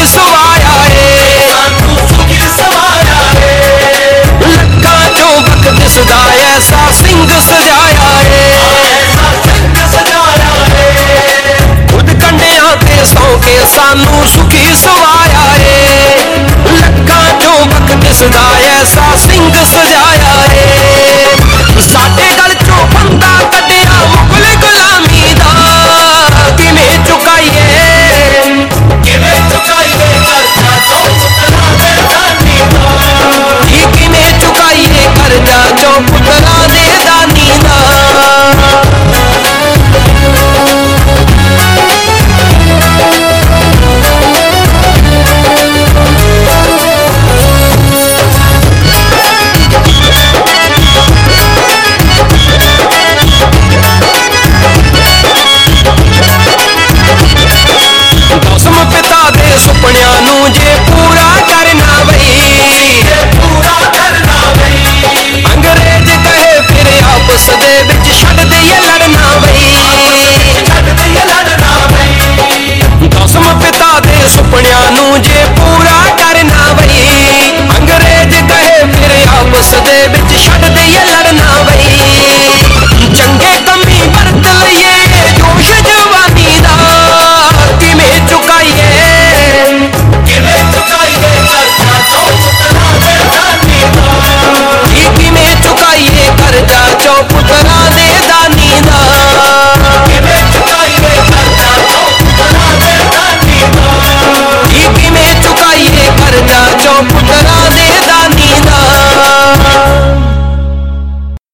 Isso vai!